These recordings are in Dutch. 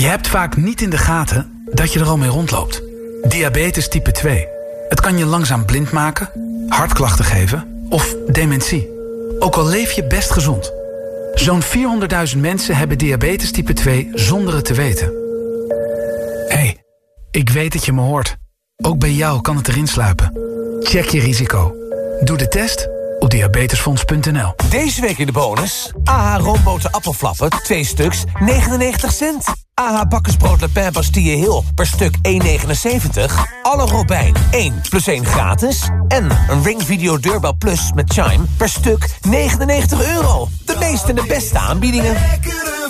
Je hebt vaak niet in de gaten dat je er al mee rondloopt. Diabetes type 2. Het kan je langzaam blind maken, hartklachten geven of dementie. Ook al leef je best gezond. Zo'n 400.000 mensen hebben diabetes type 2 zonder het te weten. hey, ik weet dat je me hoort. Ook bij jou kan het erin sluipen. Check je risico. Doe de test op diabetesfonds.nl. Deze week in de bonus. AH roomboten appelflappen, 2 stuks, 99 cent. AH bakkersbrood Le Pen Bastille Hill per stuk 1,79. Alle Robijn 1 plus 1 gratis. En een Ring Video Deurbel Plus met Chime per stuk 99 euro. De meeste en de beste aanbiedingen.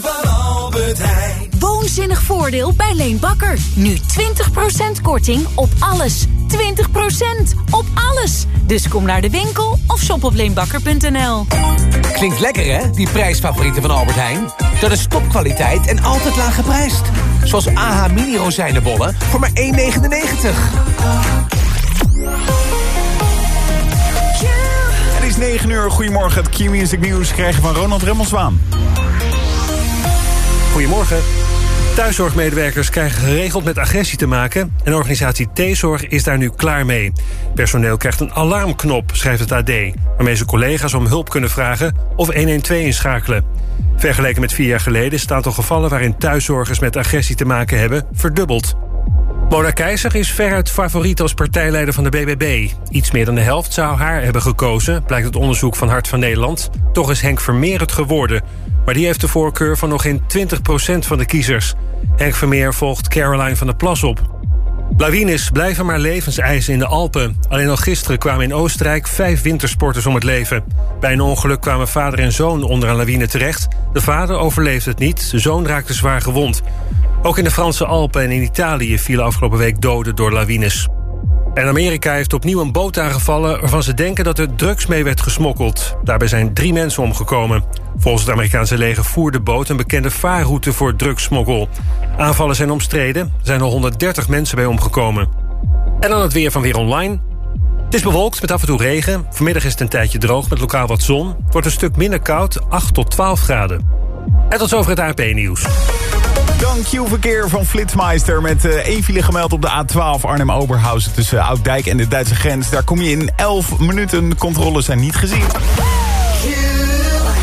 van Albert Heijn. Woonzinnig voordeel bij Leen Bakker. Nu 20% korting op alles. 20% op alles. Dus kom naar de winkel of shop op leenbakker.nl. Klinkt lekker hè, die prijsfavorieten van Albert Heijn? Dat is topkwaliteit en altijd laag geprijsd. Zoals AH mini rozijnenbollen voor maar 1,99. Het is 9 uur. Goedemorgen. Het Q-Music Nieuws krijgen van Ronald Remmelswaan. Goedemorgen. Thuiszorgmedewerkers krijgen geregeld met agressie te maken... en organisatie T-Zorg is daar nu klaar mee. Personeel krijgt een alarmknop, schrijft het AD... waarmee ze collega's om hulp kunnen vragen of 112 inschakelen. Vergeleken met vier jaar geleden is het aantal gevallen... waarin thuiszorgers met agressie te maken hebben verdubbeld. Mona Keizer is veruit favoriet als partijleider van de BBB. Iets meer dan de helft zou haar hebben gekozen, blijkt het onderzoek van Hart van Nederland. Toch is Henk Vermeer het geworden. Maar die heeft de voorkeur van nog geen 20% van de kiezers. Henk Vermeer volgt Caroline van der Plas op. Lawines blijven maar levenseisen in de Alpen. Alleen al gisteren kwamen in Oostenrijk vijf wintersporters om het leven. Bij een ongeluk kwamen vader en zoon onder een lawine terecht. De vader overleefde het niet, de zoon raakte zwaar gewond. Ook in de Franse Alpen en in Italië vielen afgelopen week doden door lawines. En Amerika heeft opnieuw een boot aangevallen... waarvan ze denken dat er drugs mee werd gesmokkeld. Daarbij zijn drie mensen omgekomen. Volgens het Amerikaanse leger voert de boot een bekende vaarroute voor drugssmokkel. Aanvallen zijn omstreden. Er zijn al 130 mensen bij omgekomen. En dan het weer van Weer Online. Het is bewolkt met af en toe regen. Vanmiddag is het een tijdje droog met lokaal wat zon. Het wordt een stuk minder koud, 8 tot 12 graden. En tot zover het AP-nieuws. Dan Q-verkeer van Flitsmeister met uh, één file gemeld op de A12 Arnhem-Oberhausen... tussen Ouddijk en de Duitse grens. Daar kom je in 11 minuten. Controles zijn niet gezien.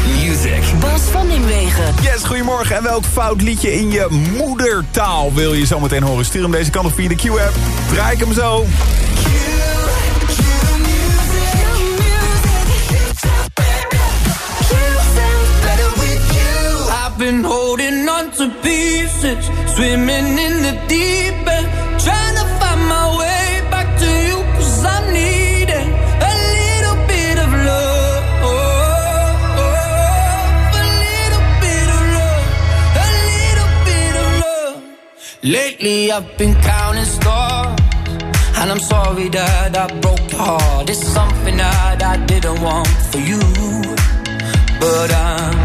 Music. Bas van Nimwegen. Yes, goedemorgen. En welk fout liedje in je moedertaal wil je zo meteen horen? Stuur hem deze kant op via de Q-app. Draai ik hem zo. I've been holding on to pieces, swimming in the deep end, trying to find my way back to you, cause I'm needing a little bit of love. A little bit of love, a little bit of love. Lately I've been counting stars, and I'm sorry that I broke your heart. It's something that I didn't want for you. But I'm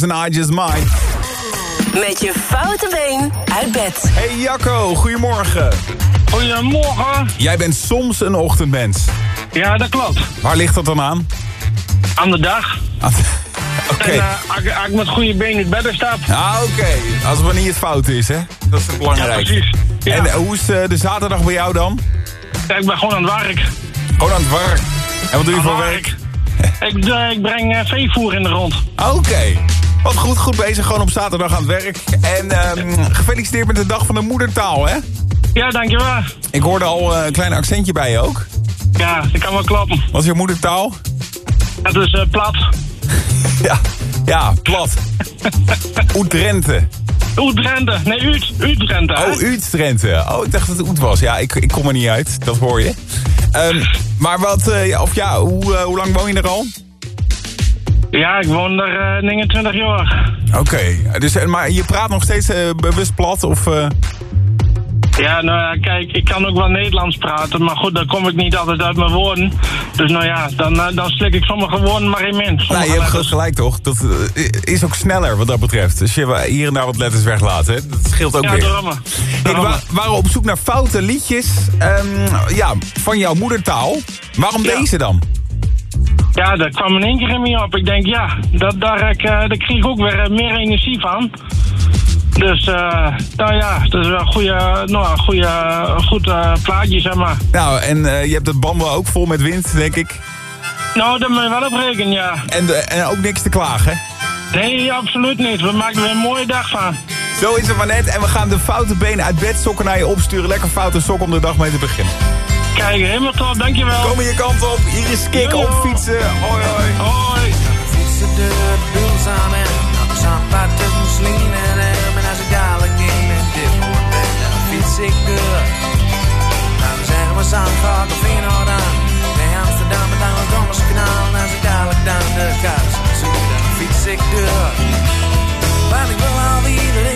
Mars en I Just Might. Met je foute been uit bed. Hey Jacco, goedemorgen. Goedemorgen. Jij bent soms een ochtendmens. Ja, dat klopt. Waar ligt dat dan aan? Aan de dag. Oké. En eh, als, ik- met goede benen in bed stap. Ah, oké. Als het wanneer het fout is, hè? Dat is het Ja, belangrijkste. precies. Ja. En eh, hoe is eh, de zaterdag bij jou dan? Ja, ik ben gewoon aan het werk. Gewoon aan het werk. En wat doe je Aan voor werk? Ik, ik breng veevoer in de rond. Oké. Wat goed, goed bezig. Gewoon op zaterdag aan het werk. En ehm, gefeliciteerd met de dag van de moedertaal, hè? Ja, dankjewel. Ik hoorde al eh, een klein accentje bij je ook. Ja, dat kan wel kloppen. Wat is je moedertaal? Het is eh, plat. Ja, ja plat. Oetrente. Oet-Drenthe. Nee, Ut. Ut-Drenthe. hè? Oh, Utrechtse. Oh, ik dacht dat het Oet was. Ja, ik, ik kom er niet uit. Dat hoor je. Ehm, maar wat, eh, of ja, hoe, hoe lang woon je er al? Ja, ik woon er eh 29 jaar. Oké, dus, eh, maar je praat nog steeds eh, bewust plat? Of, eh, Ja, nou ja, kijk, ik kan ook wel Nederlands praten, maar goed, dan kom ik niet altijd uit mijn woorden. Dus nou ja, dan, dan slik ik sommige woorden maar in min. nou, je hebt letters. gelijk toch? Dat is ook sneller wat dat betreft. Dus je hier en daar wat letters weglaat, hè? Dat scheelt ook Ja, weer. daarom. Hey, we wa- waren op zoek naar foute liedjes ehm, ja, van jouw moedertaal. Waarom Ja. deze dan? Ja, dat kwam in één keer in me op. Ik denk, ja, dat, daar, ik, eh, daar kreeg ik ook weer eh, meer energie van. Dus, eh, nou ja, dat is wel een goede, nou, een goede, goed plaatje, zeg maar. Nou, en je hebt het band wel ook vol met wind, denk ik. Nou, daar moet je wel op rekenen, ja. En, en ook niks te klagen. Nee, absoluut niet. We maken er een mooie dag van. Zo is het maar net. En we gaan de foute benen uit bed sokken naar je opsturen. Lekker foute sok om de dag mee te beginnen. Kijk, helemaal top, dankjewel. Kom je kant op. Hier is Kik op fietsen. Hoi hoi. Hoi. Fietsen de buls aan en tussen Slien en hem. En als ik dadelijk in een diphoort ben, dan fiets ik deur. Dan zeggen we Zandvoort of Feyenoord aan. Bij Amsterdam en dan het Dommerskanaal. En als ik dadelijk dan de kaars zoek, dan fiets ik deur. Want ik wil alweer, ik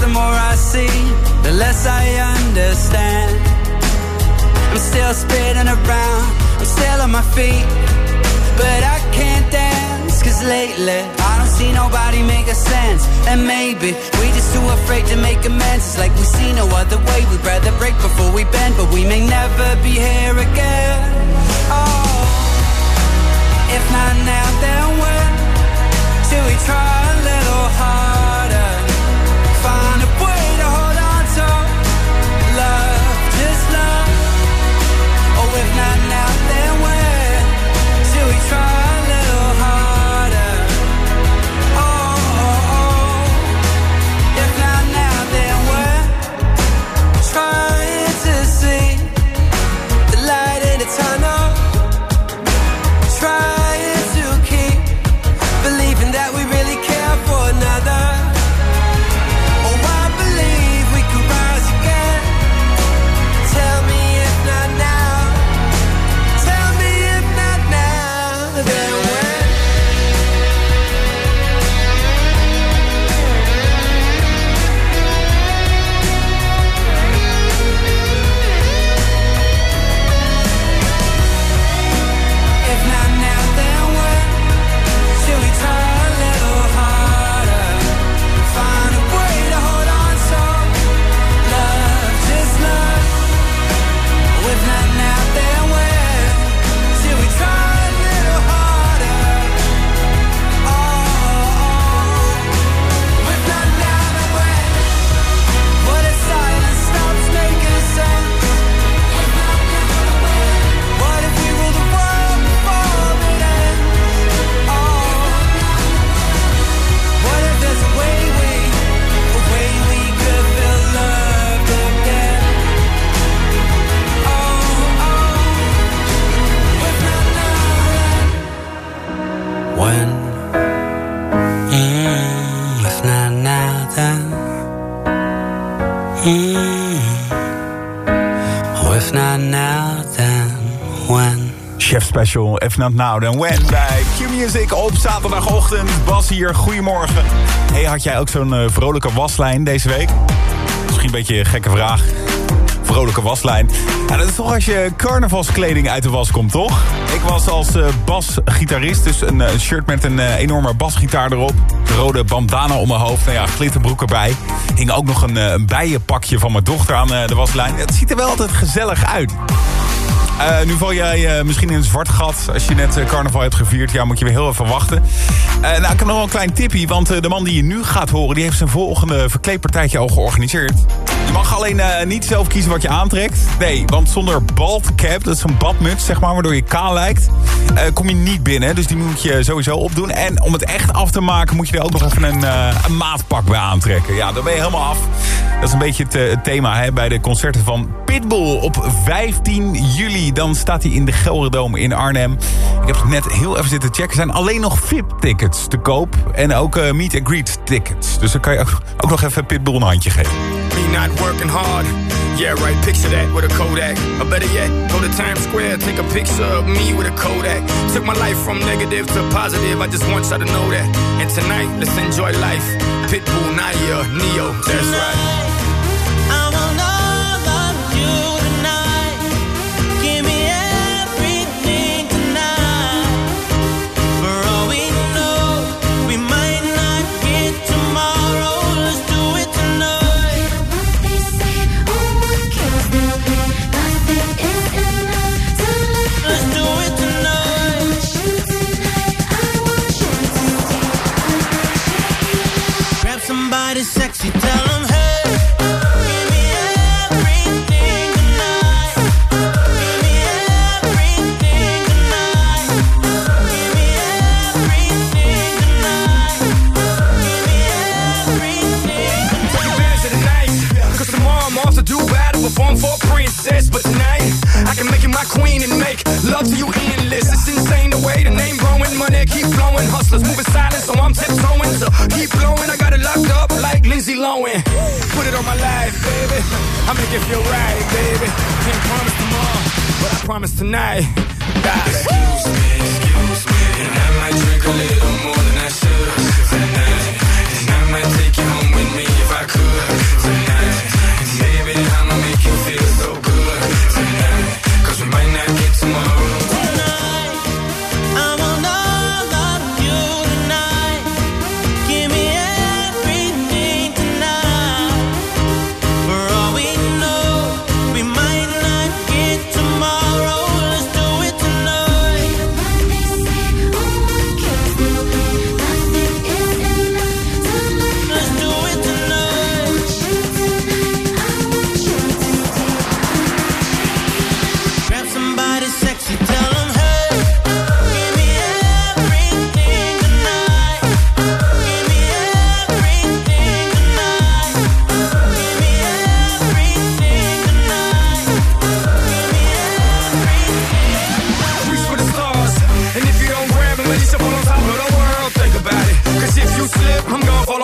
The more I see, the less I understand. I'm still spinning around, I'm still on my feet, but I can't dance. Cause lately, I don't see nobody make a sense. And maybe we just too afraid to make amends. It's like we see no other way. We'd rather we may never be here again. Oh, if not now, Special, If Not Now Then When bij Q-Music op zaterdagochtend. Bas hier, goedemorgen. Hey, had jij ook zo'n eh, vrolijke waslijn deze week? Misschien een beetje een gekke vraag. Vrolijke waslijn. Ja, dat is toch als je carnavalskleding uit de was komt, toch? Ik was als eh, basgitarist, dus een eh, shirt met een enorme basgitaar erop. Een rode bandana om mijn hoofd, nou ja, glitterbroek erbij. Hing ook nog een, een bijenpakje van mijn dochter aan de waslijn. Het ziet er wel altijd gezellig uit. Eh, nu val jij eh, misschien in een zwart gat als je net eh, carnaval hebt gevierd. Ja, moet je weer heel even wachten. Nou, ik heb nog wel een klein tipje, want de man die je nu gaat horen... die heeft zijn volgende verkleedpartijtje al georganiseerd. Je mag alleen niet zelf kiezen wat je aantrekt. Nee, want zonder bald cap, dat is zo'n badmuts, zeg maar, waardoor je kaal lijkt... kom je niet binnen, dus die moet je sowieso opdoen. En om het echt af te maken, moet je er ook nog even een, een maatpak bij aantrekken. Ja, dan ben je helemaal af. Dat is een beetje het, het thema hè, bij de concerten van Pitbull op 15 juli. Dan staat hij in de Gelredome in Arnhem. Ik heb het net heel even zitten checken. Er zijn alleen nog VIP-tickets te koop. En ook eh, meet-and-greet tickets. Dus dan kan je ook, ook nog even Pitbull een handje geven. Me not working hard. Yeah, right, picture that with a Kodak. Or better yet, go to Times Square, take a picture of me with a Kodak. Took my life from negative to positive, I just want y'all to know that. And tonight, let's enjoy life. Pitbull, Naya, Neo, that's right.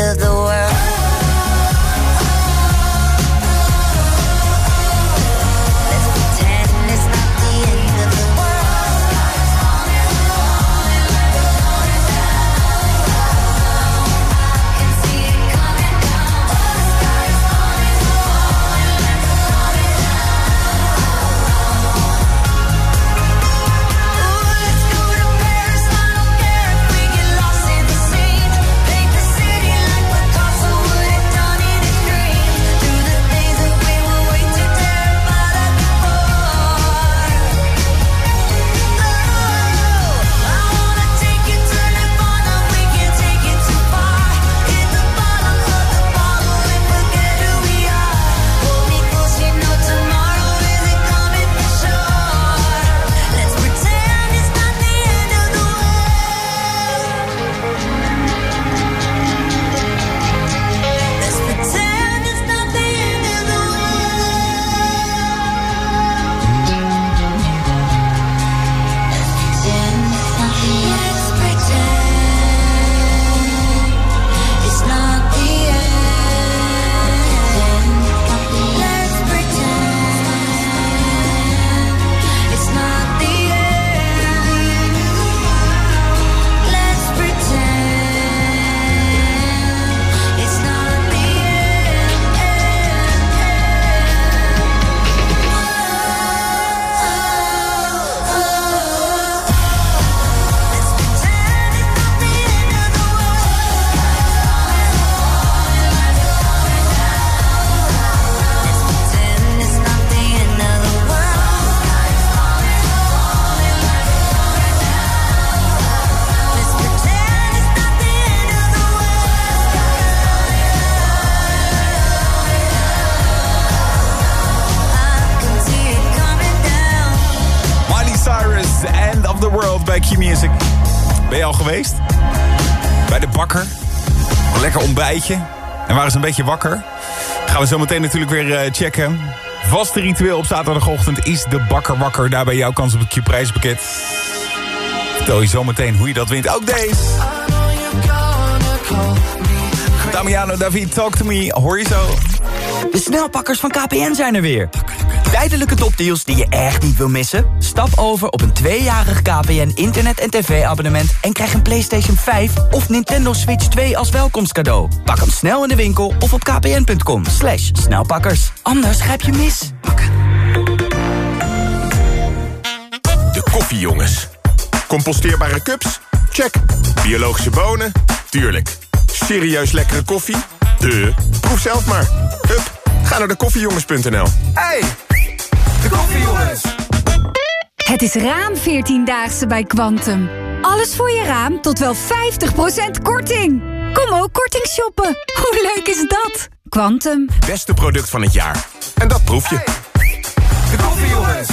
Of the Ze een beetje wakker? Gaan we zo meteen natuurlijk weer eh, checken. Vaste ritueel op zaterdagochtend is de bakker wakker. Daarbij jouw kans op het Q-prijspakket. Vertel je zo meteen hoe je dat wint. Ook deze. Damiano David, talk to me. Hoor je zo? De snelpakkers van KPN zijn er weer. Tijdelijke topdeals die je echt niet wil missen? Stap over op een tweejarig KPN internet- en tv-abonnement... en krijg een PlayStation 5 of Nintendo Switch 2 als welkomstcadeau. Pak hem snel in de winkel of op kpn.com. Slash snelpakkers. Anders grijp je mis. De koffiejongens. Composteerbare cups? Check. Biologische bonen? Tuurlijk. Serieus lekkere koffie? De. Proef zelf maar. Hup, ga naar de koffiejongens.nl. Hey, de koffiejongens. Het is raam 14-daagse bij Quantum. Alles voor je raam tot wel 50% korting. Kom ook korting shoppen. Hoe leuk is dat? Quantum. Beste product van het jaar. En dat proef je. De koffiejongens.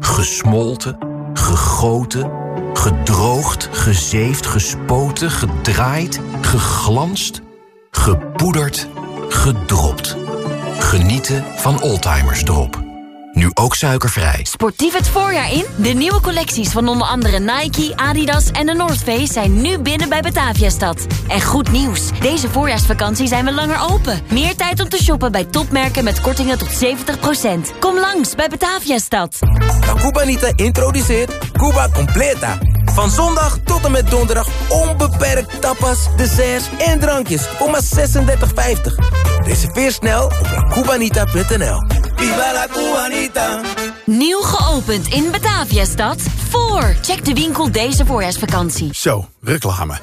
Gesmolten, gegoten, gedroogd, gezeefd, gespoten, gedraaid, geglanst, gepoederd, gedropt. Genieten van Oldtimers Drop. Nu ook suikervrij. Sportief het voorjaar in? De nieuwe collecties van onder andere Nike, Adidas en de North Face zijn nu binnen bij Bataviastad. En goed nieuws, deze voorjaarsvakantie zijn we langer open. Meer tijd om te shoppen bij topmerken met kortingen tot 70%. Kom langs bij Bataviastad. La Cubanita introduceert Cuba Completa. Van zondag tot en met donderdag onbeperkt tapas, desserts en drankjes voor maar 36,50. Reserveer snel op lacubanita.nl. Viva la Cubanita. Nieuw geopend in Bataviastad. Voor. Check de winkel deze voorjaarsvakantie. Zo, reclame.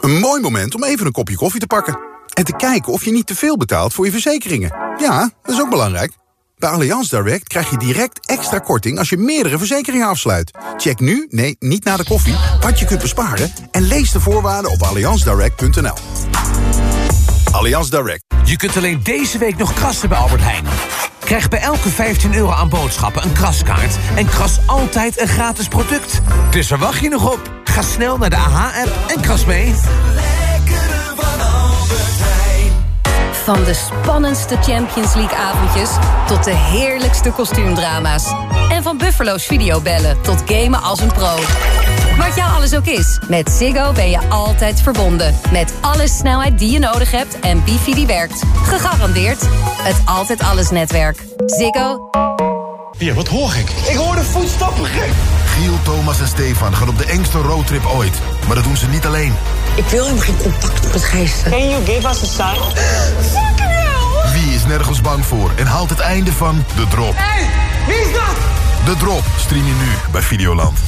Een mooi moment om even een kopje koffie te pakken. En te kijken of je niet te veel betaalt voor je verzekeringen. Ja, dat is ook belangrijk. Bij Allianz Direct krijg je direct extra korting als je meerdere verzekeringen afsluit. Check nu, nee, niet na de koffie, wat je kunt besparen... en lees de voorwaarden op allianzdirect.nl. Allianz Direct. Je kunt alleen deze week nog krassen bij Albert Heijn. Krijg bij elke 15 euro aan boodschappen een kraskaart... en kras altijd een gratis product. Dus waar wacht je nog op? Ga snel naar de AH-app en kras mee. Van de spannendste Champions League-avondjes tot de heerlijkste kostuumdrama's. En van Buffalo's videobellen tot gamen als een pro. Wat jou alles ook is, met Ziggo ben je altijd verbonden. Met alle snelheid die je nodig hebt en wifi die werkt. Gegarandeerd het Altijd Alles netwerk. Ziggo. Ja, wat hoor ik? Ik hoor de voetstappen gek. Giel, Thomas en Stefan gaan op de engste roadtrip ooit. Maar dat doen ze niet alleen. Ik wil helemaal geen contact met geesten. Can you give us a sign? Fucking hell! Wie is nergens bang voor en haalt het einde van De Drop? Hé, hey, wie is dat? De Drop stream je nu bij Videoland.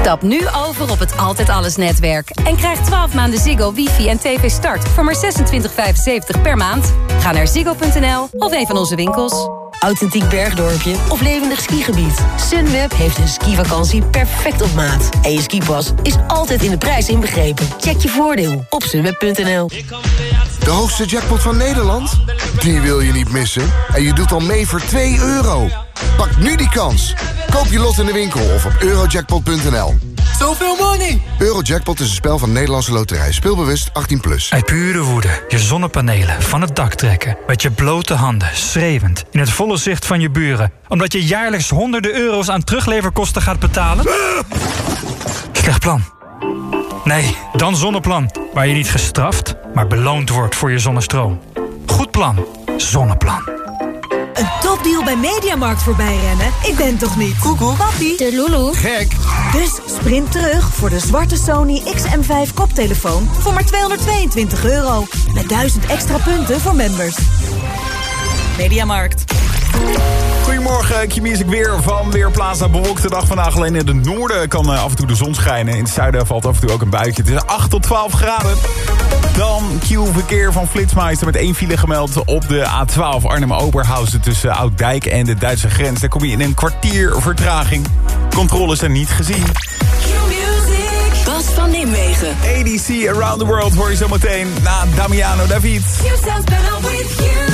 Stap nu over op het Altijd Alles netwerk. En krijg 12 maanden Ziggo, wifi en tv start voor maar 26,75 per maand. Ga naar ziggo.nl of een van onze winkels. Authentiek bergdorpje of levendig skigebied. Sunweb heeft een skivakantie perfect op maat. En je skipas is altijd in de prijs inbegrepen. Check je voordeel op sunweb.nl. De hoogste jackpot van Nederland? Die wil je niet missen. En je doet al mee voor 2 euro. Pak nu die kans. Koop je lot in de winkel of op eurojackpot.nl. Zoveel money! Eurojackpot is een spel van Nederlandse Loterij. Speelbewust 18+. Plus. Uit pure woede je zonnepanelen van het dak trekken... met je blote handen, schreeuwend, in het volle zicht van je buren... omdat je jaarlijks honderden euro's aan terugleverkosten gaat betalen? Slecht plan. Nee, dan Zonneplan. Waar je niet gestraft, maar beloond wordt voor je zonnestroom. Goed plan. Zonneplan. Een topdeal bij Mediamarkt voorbij rennen? Ik ben toch niet? Google, papi, de Lulu. Gek! Dus sprint terug voor de zwarte Sony XM5 koptelefoon voor maar 222 euro. Met 1000 extra punten voor members. Mediamarkt. Goedemorgen, Q-Music weer van Weerplaza. Bewolkte dag vandaag. Alleen in het noorden kan eh, af en toe de zon schijnen. In het zuiden valt af en toe ook een buitje. Het is 8 tot 12 graden. Dan Q-verkeer van Flitsmeister met één file gemeld op de A12 Arnhem-Oberhausen... tussen Ouddijk en de Duitse grens. Daar kom je in een kwartier vertraging. Controles zijn niet gezien. Bas van Nimwegen. ADC Around the World hoor je zo meteen na Damiano David. You sounds better with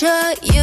shut you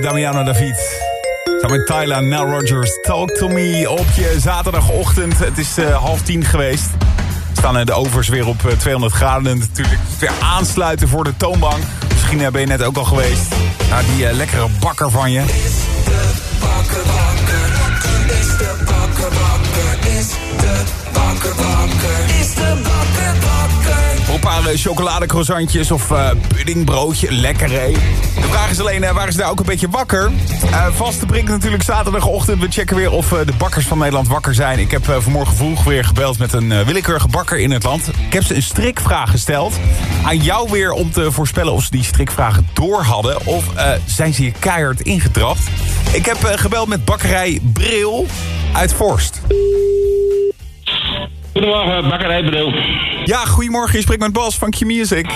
Damiano David. Samen met Tyla, Nell Rogers, Talk To Me op je zaterdagochtend. Het is eh, half tien geweest. Staan eh, de overs weer op eh, 200 graden natuurlijk. Weer aansluiten voor de toonbank. Misschien eh, ben je net ook al geweest. Naar die eh, lekkere bakker van je. Is de bakker, bakker. Is de bakker, bakker. Is een paar eh, chocoladecroissantjes of eh puddingbroodje. Lekker, hè? De vraag is alleen, eh, waar is daar ook een beetje wakker? Vaste prik natuurlijk zaterdagochtend. We checken weer of de bakkers van Nederland wakker zijn. Ik heb vanmorgen vroeg weer gebeld met een willekeurige bakker in het land. Ik heb ze een strikvraag gesteld. Aan jou weer om te voorspellen of ze die strikvragen door hadden. Of zijn ze hier keihard ingetrapt. Ik heb gebeld met bakkerij Bril uit Vorst. Goedemorgen, bakkerij Bril. Ja, goedemorgen. Je spreekt met Bas van Q-Music.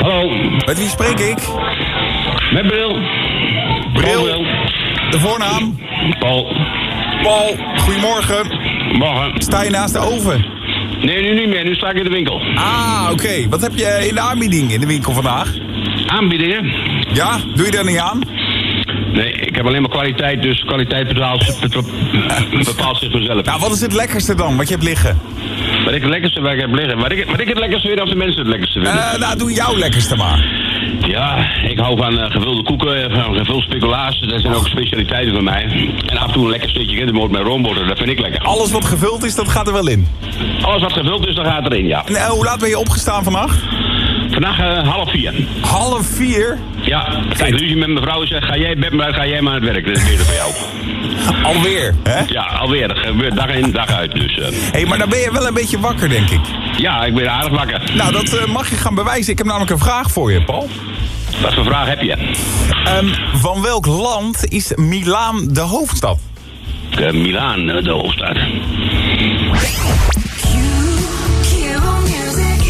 Hallo. Met wie spreek ik? Met Bril. Bril. Bril. De voornaam? Paul. Paul, goedemorgen. Morgen. Sta je naast de oven? Nee, nu niet meer. Nu sta ik in de winkel. Ah, oké. Wat heb je in de aanbieding in de winkel vandaag? Aanbiedingen? Ja, doe je daar niet aan? Nee, ik heb alleen maar kwaliteit, dus kwaliteit bepaalt, bepaalt zich vanzelf. Nou, wat is het lekkerste dan, wat je hebt liggen? Wat ik het lekkerste ik heb liggen. Wat ik, wat ik het lekkerste vind of de mensen het lekkerste vinden. Eh, nou, doe jouw lekkerste maar. Ja, ik hou van eh, gevulde koeken, eh, van gevuld speculaas. Dat zijn ook specialiteiten van mij. En af en toe een lekker stukje kindermoot met roomboter, dat vind ik lekker. Alles wat gevuld is, dat gaat er wel in. Alles wat gevuld is, dat gaat erin, ja. En eh, hoe laat ben je opgestaan vannacht? Vandaag eh, half vier. Half vier? Ja, kijk, ruzie met mijn vrouw zegt, ga jij bed maar ga jij maar aan het werk. Dat is weer voor jou. Alweer, hè? Ja, alweer. Dat gebeurt dag in, dag uit. Dus, eh, Hé, hey, maar dan ben je wel een beetje wakker, denk ik. ja, ik ben aardig wakker. Nou, dat eh, mag je gaan bewijzen. Ik heb namelijk een vraag voor je, Paul. Wat voor vraag heb je? Ehm, van welk land is Milaan de hoofdstad? Milaan, de hoofdstad.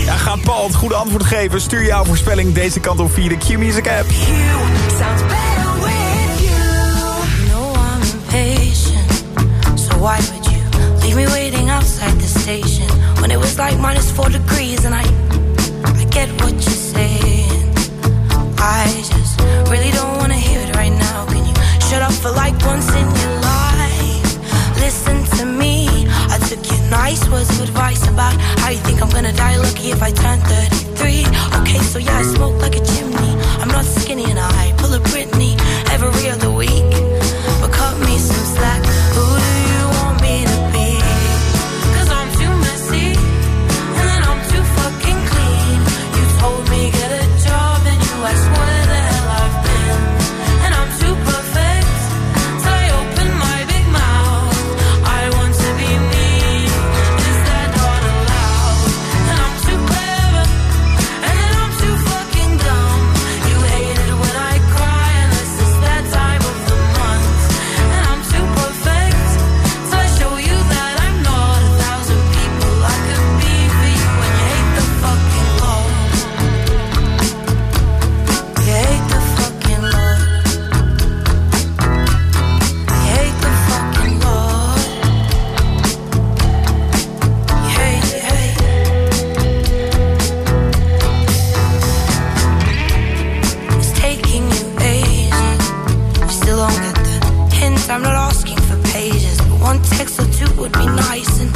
Ja, gaat Paul het goede antwoord geven? Stuur jouw voorspelling deze kant op via de Q-Music app. why would you leave me waiting outside the station when it was like minus four degrees and I, I get what you're saying. I just really don't wanna hear it right now. Can you shut up for like once in your life? Listen to me. I took your nice words of advice about how you think I'm gonna die lucky if I turn 33. Okay, so yeah, I smoke like a chimney. I'm not skinny and I pull a Britney every other week. Would be nice. And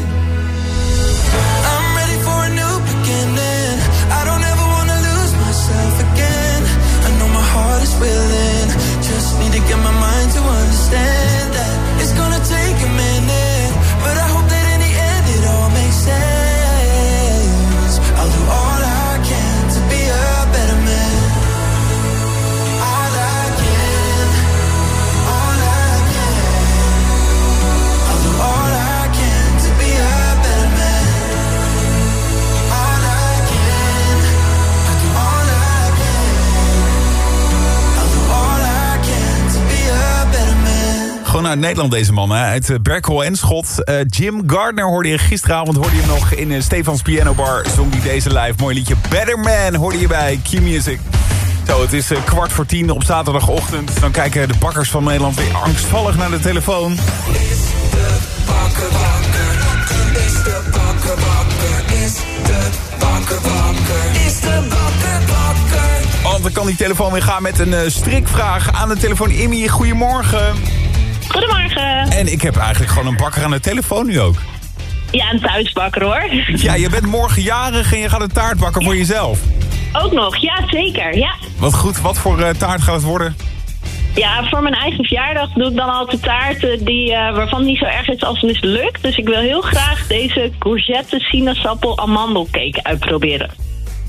Understand uit Nederland deze man, hè? uit eh, Berkel en Schot. Eh, Jim Gardner hoorde je gisteravond, hoorde je hem nog in uh, Stefans Piano Bar. Zong die deze live. Mooi liedje. Better Man hoorde je bij Q-Music. Zo, het is eh, kwart voor tien op zaterdagochtend. Dan kijken de bakkers van Nederland weer angstvallig naar de telefoon. Is de bakker bakker? Is de bakker bakker? Is de bakker bakker? Want dan kan die telefoon weer gaan met een eh, strikvraag aan de telefoon. Immy, goedemorgen. Goedemorgen. En ik heb eigenlijk gewoon een bakker aan de telefoon nu ook. Ja, een thuisbakker hoor. Ja, je bent morgen jarig en je gaat een taart bakken voor jezelf. Ook nog, ja zeker. Ja. Wat goed, wat voor eh, taart gaat het worden? ja, voor mijn eigen verjaardag doe ik dan altijd taarten die, eh, waarvan het niet zo erg is als het mislukt. Dus ik wil heel graag deze courgette sinaasappel amandelcake uitproberen.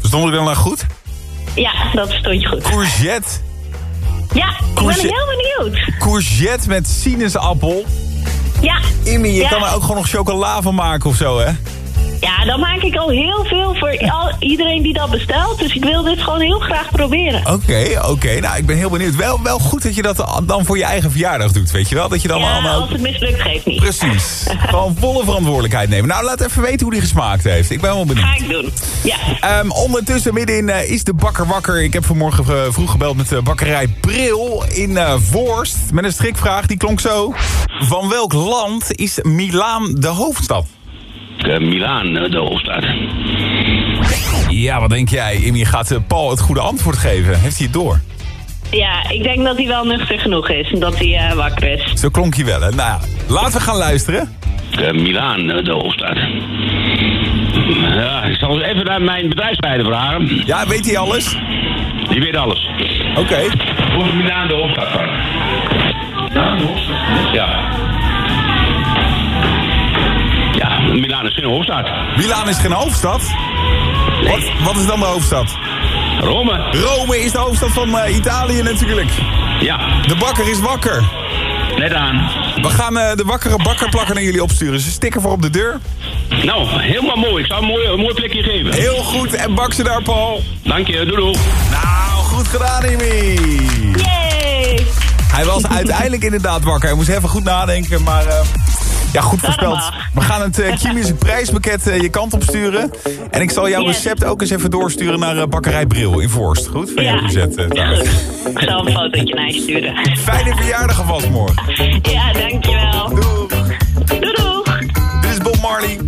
Stond ik dan nou goed? Ja, dat stond je goed. Courgette. Ja, ik ben heel benieuwd. Courgette met sinaasappel. Ja. Immy, je Ja. kan er ook gewoon nog chocola van maken of zo, hè? Ja, dan maak ik al heel veel voor al, iedereen die dat bestelt. Dus ik wil dit gewoon heel graag proberen. Oké, oké. Nou, ik ben heel benieuwd. Wel, wel goed dat je dat dan voor je eigen verjaardag doet, weet je wel? Dat je dan ja, allemaal... als het mislukt, geeft niet. Precies. Gewoon volle verantwoordelijkheid nemen. Nou, laat even weten hoe die gesmaakt heeft. Ik ben wel benieuwd. Ga ik doen. Ja. Ehm, ondertussen middenin eh, is de bakker wakker. Ik heb vanmorgen eh, vroeg gebeld met de bakkerij Bril in eh, Voorst. Met een strikvraag, die klonk zo. Van welk land is Milaan de hoofdstad? Uh, Milaan, eh, de hoofdstad. Ja, wat denk jij? Imie gaat eh, Paul het goede antwoord geven. Heeft hij het door? Ja, ik denk dat hij wel nuchter genoeg is en dat hij eh, wakker is. Zo klonk hij wel, hè? Nou ja, laten we gaan luisteren. Uh, Milaan, eh, de hoofdstad. Ja, ik zal eens even naar mijn bedrijfsleider vragen. Ja, weet hij alles? Die weet alles. Oké. Hoe is Milaan de hoofdstad van? Ja, de hoofdstad. Ja. Milaan is geen hoofdstad. Milaan is geen hoofdstad? Wat, wat is dan de hoofdstad? Rome. Rome is de hoofdstad van eh, Italië natuurlijk. Ja. De bakker is wakker. Net aan. We gaan eh, de wakkere bakkerplakker naar jullie opsturen. Ze stikken voor op de deur. Nou, helemaal mooi. Ik zou een mooi, een mooi plekje geven. Heel goed. En bak ze daar, Paul. Dank je. Doei doei. Nou, goed gedaan, Amy. Yay! Hij was uiteindelijk inderdaad wakker. Hij moest even goed nadenken, maar... eh, ja, goed voorspeld. We gaan het uh, Q-Music prijspakket eh, je kant op sturen. En ik zal jouw Yes. recept ook eens even doorsturen naar eh, Bakkerij Bril in Voorst. Goed? Van Ja. jouw recept. Ik zal een fotootje naar je sturen. Fijne verjaardag alvast morgen. Ja, dankjewel. Doeg. Doei doeg. Dit is Bob Marley.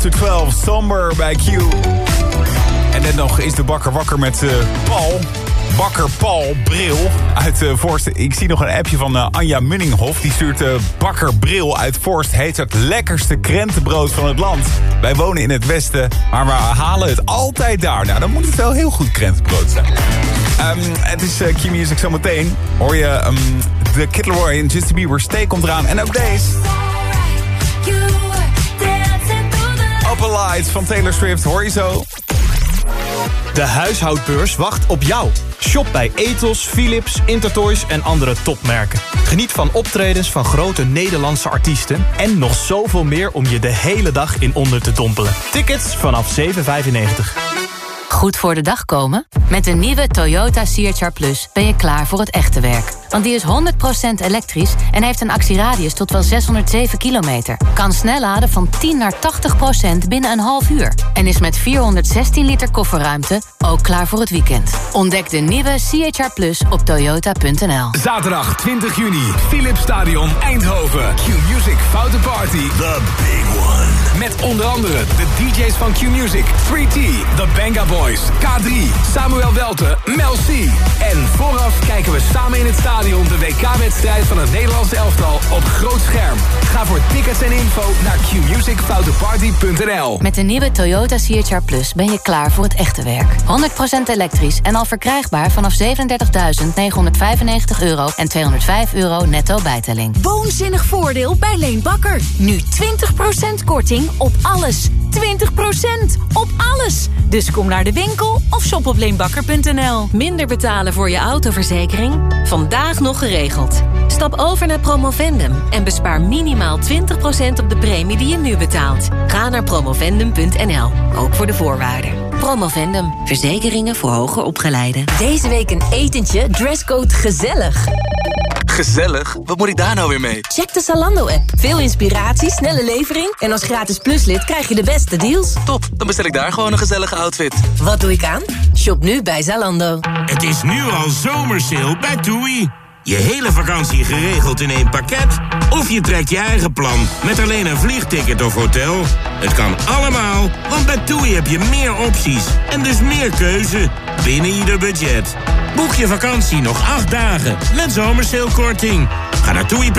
To 12, somber bij Q. En net nog is de bakker wakker met eh, Paul. Bakker Paul Bril uit eh, Vorst. Ik zie nog een appje van eh, Anja Munninghoff. Die stuurt Bakker Bril uit Vorst. Heet het lekkerste krentenbrood van het land. Wij wonen in het westen, maar we halen het altijd daar. Nou, dan moet het wel heel goed krentenbrood zijn. Ehm, het is uh, Q-Music zometeen. Hoor je ehm, de Kid Laroi en Justin Bieber. Stay komt eraan. En ook deze. Lights van Taylor Swift. Hoor je zo. De huishoudbeurs wacht op jou. Shop bij Ethos, Philips, Intertoys en andere topmerken. Geniet van optredens van grote Nederlandse artiesten... en nog zoveel meer om je de hele dag in onder te dompelen. Tickets vanaf 7,95. Goed voor de dag komen? Met de nieuwe Toyota CHR Plus ben je klaar voor het echte werk. Want die is 100% elektrisch en heeft een actieradius tot wel 607 kilometer. Kan snel laden van 10 naar 80% binnen een half uur. En is met 416 liter kofferruimte ook klaar voor het weekend. Ontdek de nieuwe CHR Plus op toyota.nl. Zaterdag 20 juni, Philips Stadion Eindhoven. Q-Music Foute Party. The big one. Met onder andere de DJ's van Q-Music, 3T, The Banga Boys, K3, Samuel Welte, Mel C. En vooraf kijken we samen in het stadion de WK-wedstrijd van het Nederlandse elftal op groot scherm. Ga voor tickets en info naar qmusicfouteparty.nl. Met de nieuwe Toyota CHR Plus ben je klaar voor het echte werk. 100% elektrisch en al verkrijgbaar vanaf 37.995 euro en 205 euro netto bijtelling. Woonzinnig voordeel bij Leen Bakker. Nu 20% korting op alles. 20% op alles. Dus kom naar de winkel of shop op leenbakker.nl. Minder betalen voor je autoverzekering? Vandaag nog geregeld. Stap over naar Promovendum en bespaar minimaal 20% op de premie die je nu betaalt. Ga naar promovendum.nl, ook voor de voorwaarden. Promovendum, verzekeringen voor hoger opgeleiden. Deze week een etentje, dresscode gezellig. Gezellig? Wat moet ik daar nou weer mee? Check de Zalando-app. Veel inspiratie, snelle levering... en als gratis pluslid krijg je de beste deals. Top, dan bestel ik daar gewoon een gezellige outfit. Wat doe ik aan? Shop nu bij Zalando. Het is nu al zomersale bij TUI. Je hele vakantie geregeld in één pakket? Of je trekt je eigen plan met alleen een vliegticket of hotel? Het kan allemaal, want bij TUI heb je meer opties en dus meer keuze binnen ieder budget. Boek je vakantie nog acht dagen met zomersalekorting. Ga naar toei.nl